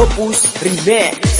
Opus Remix.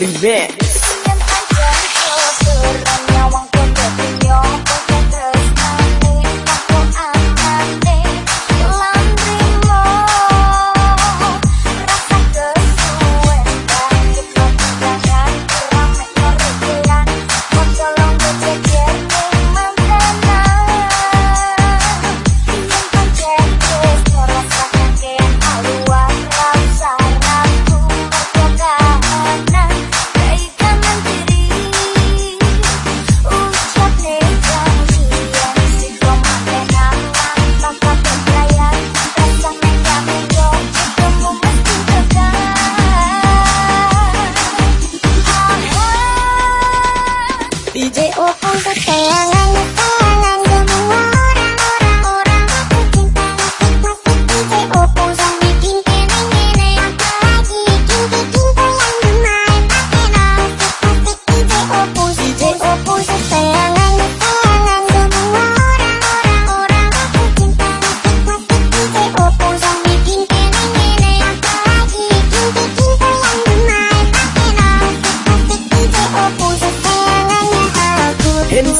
Remix. ビデオ本が手洗